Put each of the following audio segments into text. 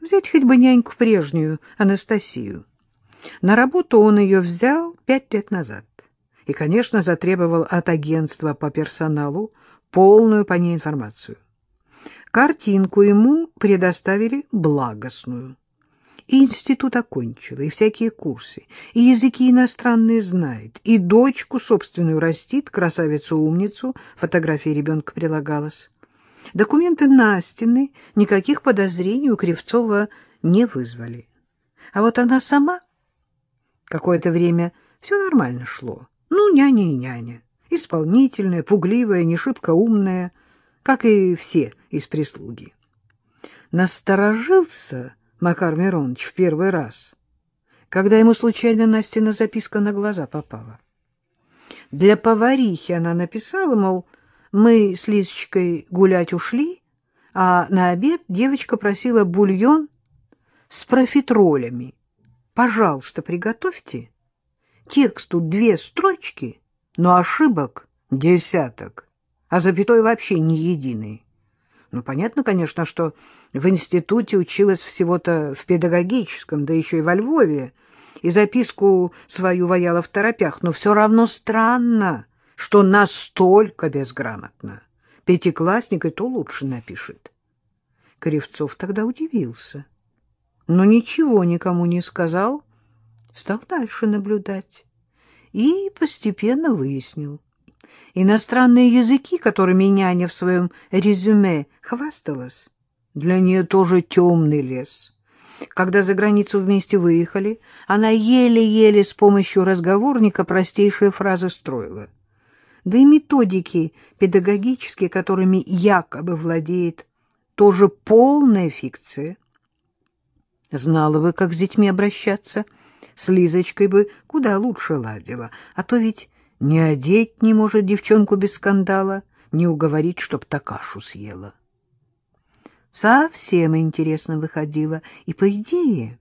Взять хоть бы няньку прежнюю, Анастасию. На работу он ее взял пять лет назад и, конечно, затребовал от агентства по персоналу полную по ней информацию. Картинку ему предоставили благостную. И институт окончила, и всякие курсы, и языки иностранные знает, и дочку собственную растит, красавицу-умницу, фотография ребенка прилагалась. Документы Настины никаких подозрений у Кривцова не вызвали. А вот она сама какое-то время все нормально шло. Ну, няня и няня. Исполнительная, пугливая, не шибко умная, как и все из прислуги. Насторожился Макар Миронович в первый раз, когда ему случайно Настина записка на глаза попала. Для поварихи она написала, мол, мы с Лизочкой гулять ушли, а на обед девочка просила бульон с профитролями. Пожалуйста, приготовьте. Текст тут две строчки, но ошибок десяток, а запятой вообще не единый. Ну, понятно, конечно, что в институте училась всего-то в педагогическом, да еще и во Львове, и записку свою ваяла в торопях, но все равно странно, что настолько безграмотно. Пятиклассник и то лучше напишет. Кривцов тогда удивился, но ничего никому не сказал, стал дальше наблюдать и постепенно выяснил. Иностранные языки, которыми няня в своем резюме хвасталась, для нее тоже темный лес. Когда за границу вместе выехали, она еле-еле с помощью разговорника простейшие фразы строила. Да и методики педагогические, которыми якобы владеет, тоже полная фикция. Знала бы, как с детьми обращаться — с Лизочкой бы куда лучше ладила, а то ведь не одеть не может девчонку без скандала, не уговорить, чтоб такашу съела. Совсем интересно выходило, и, по идее,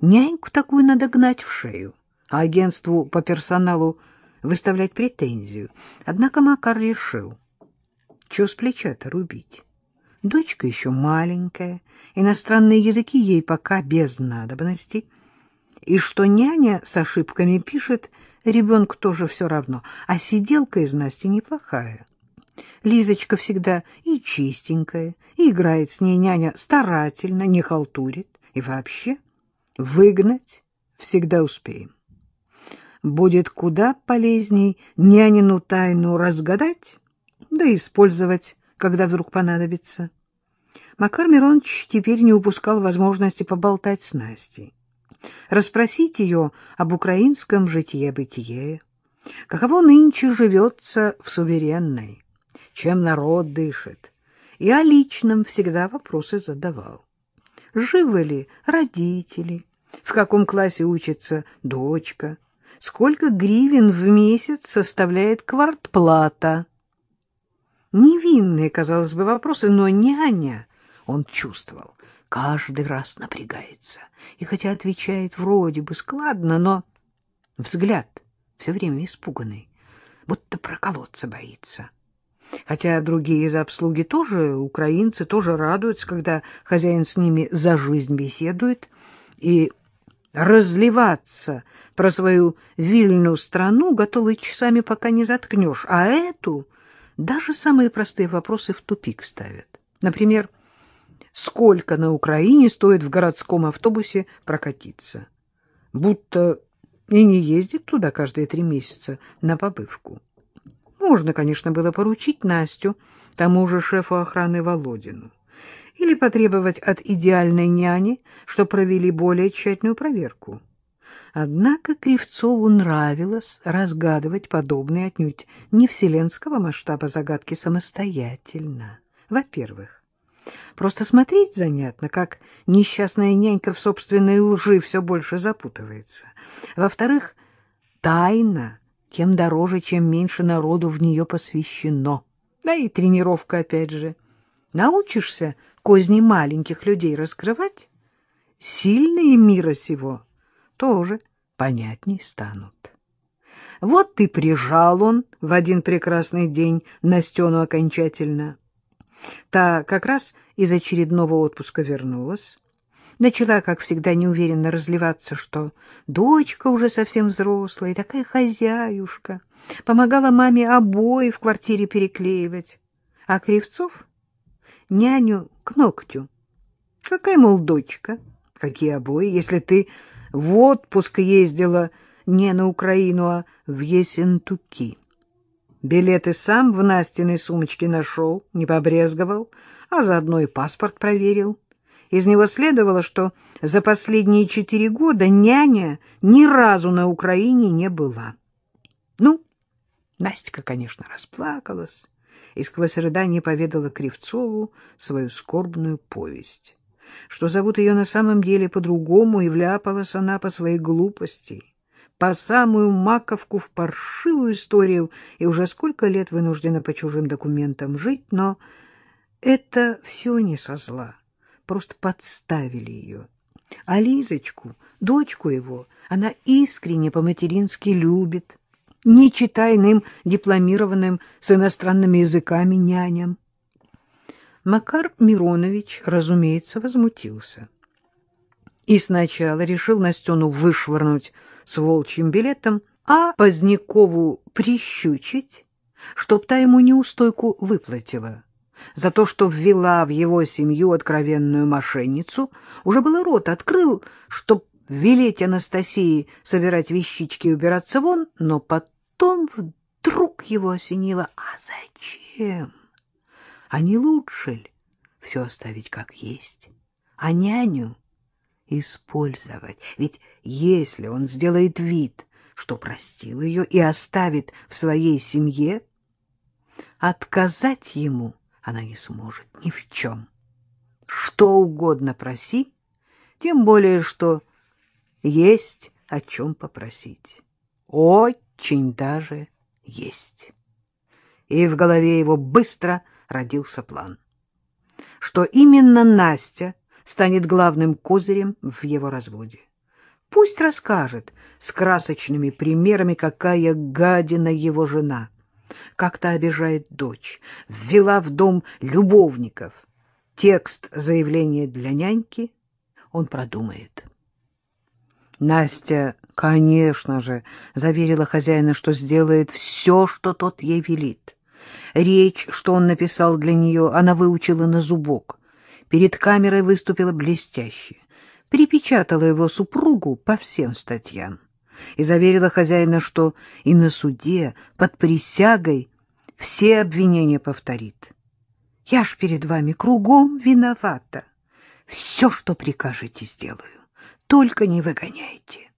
няньку такую надо гнать в шею, а агентству по персоналу выставлять претензию. Однако Макар решил, что с плеча-то рубить. Дочка еще маленькая, иностранные языки ей пока без надобности — и что няня с ошибками пишет, ребенку тоже все равно, а сиделка из Насти неплохая. Лизочка всегда и чистенькая, и играет с ней няня старательно, не халтурит, и вообще выгнать всегда успеем. Будет куда полезней нянину тайну разгадать, да использовать, когда вдруг понадобится. Макар Миронович теперь не упускал возможности поболтать с Настей. Расспросить ее об украинском житье-бытие, каково нынче живется в суверенной, чем народ дышит, и о личном всегда вопросы задавал. Живы ли родители, в каком классе учится дочка, сколько гривен в месяц составляет квартплата. Невинные, казалось бы, вопросы, но няня, он чувствовал, каждый раз напрягается. И хотя отвечает вроде бы складно, но взгляд все время испуганный, будто проколоться боится. Хотя другие из обслуги тоже, украинцы, тоже радуются, когда хозяин с ними за жизнь беседует, и разливаться про свою вильную страну готовы часами, пока не заткнешь, а эту даже самые простые вопросы в тупик ставят. Например, сколько на Украине стоит в городском автобусе прокатиться. Будто и не ездит туда каждые три месяца на побывку. Можно, конечно, было поручить Настю тому же шефу охраны Володину или потребовать от идеальной няни, что провели более тщательную проверку. Однако Кривцову нравилось разгадывать подобные отнюдь не вселенского масштаба загадки самостоятельно. Во-первых, Просто смотреть занятно, как несчастная нянька в собственной лжи все больше запутывается. Во-вторых, тайна тем дороже, чем меньше народу в нее посвящено. Да и тренировка опять же. Научишься козни маленьких людей раскрывать, сильные мира сего тоже понятней станут. Вот и прижал он в один прекрасный день Настену окончательно — Та как раз из очередного отпуска вернулась. Начала, как всегда, неуверенно разливаться, что дочка уже совсем взрослая, такая хозяюшка. Помогала маме обои в квартире переклеивать. А Кривцов — няню к ногтю. Какая, мол, дочка? Какие обои, если ты в отпуск ездила не на Украину, а в Есентуки? Билеты сам в Настиной сумочке нашел, не побрезговал, а заодно и паспорт проверил. Из него следовало, что за последние четыре года няня ни разу на Украине не была. Ну, Настя, конечно, расплакалась и сквозь рыдание поведала Кривцову свою скорбную повесть. Что зовут ее на самом деле по-другому, и вляпалась она по своей глупости, по самую маковку в паршивую историю, и уже сколько лет вынуждена по чужим документам жить, но это все не со зла просто подставили ее. А Лизочку, дочку его, она искренне по-матерински любит, иным дипломированным с иностранными языками няням. Макар Миронович, разумеется, возмутился. И сначала решил Настену вышвырнуть с волчьим билетом, а Позднякову прищучить, чтоб та ему неустойку выплатила за то, что ввела в его семью откровенную мошенницу, уже было рот открыл, чтоб велеть Анастасии собирать вещички и убираться вон, но потом вдруг его осенило. А зачем? А не лучше ли все оставить как есть? А няню использовать? Ведь если он сделает вид, что простил ее и оставит в своей семье, отказать ему — она не сможет ни в чем. Что угодно проси, тем более, что есть о чем попросить. Очень даже есть. И в голове его быстро родился план, что именно Настя станет главным козырем в его разводе. Пусть расскажет с красочными примерами, какая гадина его жена — как-то обижает дочь, ввела в дом любовников. Текст заявления для няньки он продумает. Настя, конечно же, заверила хозяина, что сделает все, что тот ей велит. Речь, что он написал для нее, она выучила на зубок. Перед камерой выступила блестяще. Перепечатала его супругу по всем статьям и заверила хозяина, что и на суде, под присягой, все обвинения повторит. Я ж перед вами кругом виновата. Все, что прикажете, сделаю. Только не выгоняйте.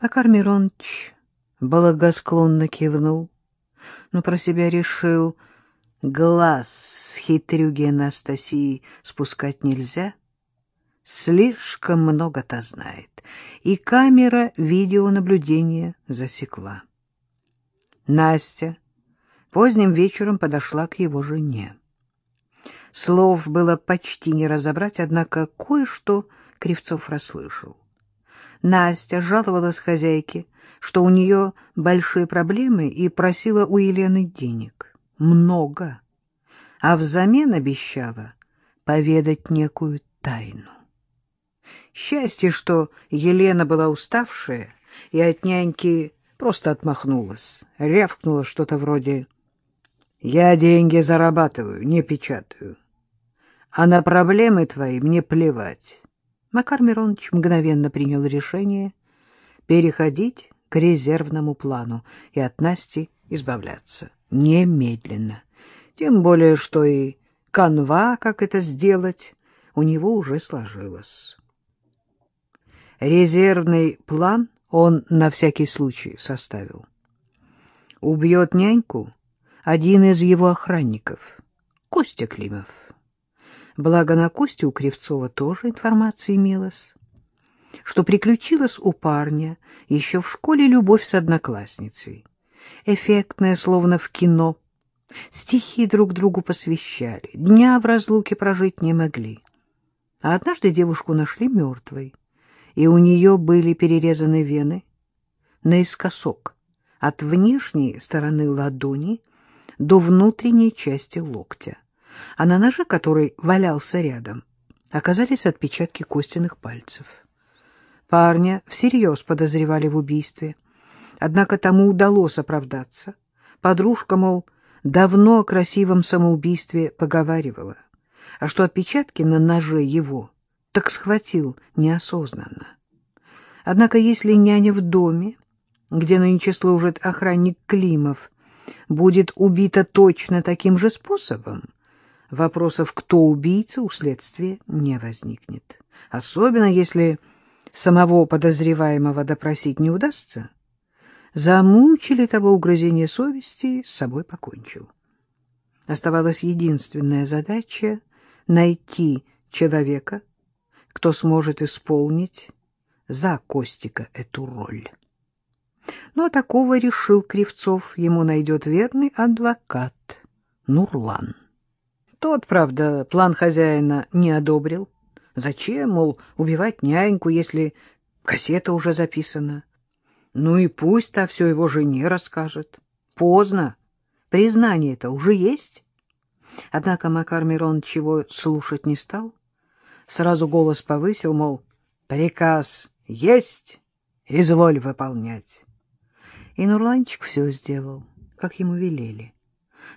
Макар Миронович благосклонно кивнул, но про себя решил, глаз с хитрюги Анастасии спускать нельзя — слишком много-то знает, и камера видеонаблюдения засекла. Настя поздним вечером подошла к его жене. Слов было почти не разобрать, однако кое-что Кривцов расслышал. Настя жаловалась хозяйке, что у нее большие проблемы, и просила у Елены денег. Много. А взамен обещала поведать некую тайну. Счастье, что Елена была уставшая и от няньки просто отмахнулась, рявкнула что-то вроде «Я деньги зарабатываю, не печатаю, а на проблемы твои мне плевать». Макар Миронович мгновенно принял решение переходить к резервному плану и от Насти избавляться немедленно. Тем более, что и канва, как это сделать, у него уже сложилась. Резервный план он на всякий случай составил. Убьет няньку один из его охранников, Костя Климов. Благо на Косте у Кривцова тоже информация имелась, что приключилась у парня еще в школе любовь с одноклассницей. Эффектная, словно в кино. Стихи друг другу посвящали, дня в разлуке прожить не могли. А однажды девушку нашли мертвой и у нее были перерезаны вены наискосок от внешней стороны ладони до внутренней части локтя, а на ноже, который валялся рядом, оказались отпечатки костяных пальцев. Парня всерьез подозревали в убийстве, однако тому удалось оправдаться. Подружка, мол, давно о красивом самоубийстве поговаривала, а что отпечатки на ноже его, так схватил неосознанно. Однако если няня в доме, где нынче служит охранник Климов, будет убита точно таким же способом, вопросов, кто убийца, у следствия не возникнет. Особенно если самого подозреваемого допросить не удастся. Замучили того угрызение совести, с собой покончил. Оставалась единственная задача — найти человека, кто сможет исполнить за Костика эту роль. Но такого решил Кривцов, ему найдет верный адвокат Нурлан. Тот, правда, план хозяина не одобрил. Зачем, мол, убивать няньку, если кассета уже записана? Ну и пусть-то все его жене расскажет. Поздно. Признание-то уже есть. Однако Макар Мирон чего слушать не стал. Сразу голос повысил, мол, приказ есть, изволь выполнять. И Нурланчик все сделал, как ему велели.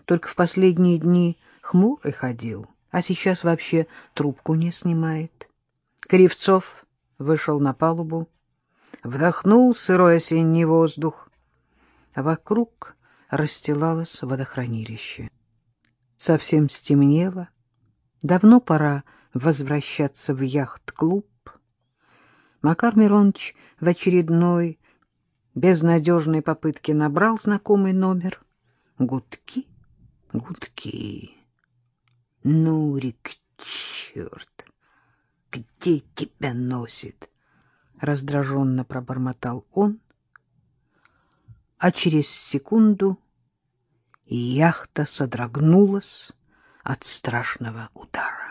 Только в последние дни хмурый ходил, а сейчас вообще трубку не снимает. Кривцов вышел на палубу, вдохнул сырой осенний воздух, вокруг расстилалось водохранилище. Совсем стемнело, давно пора возвращаться в яхт-клуб. Макар Миронович в очередной безнадежной попытке набрал знакомый номер. Гудки, гудки. Нурик, черт, где тебя носит? Раздраженно пробормотал он, а через секунду яхта содрогнулась от страшного удара.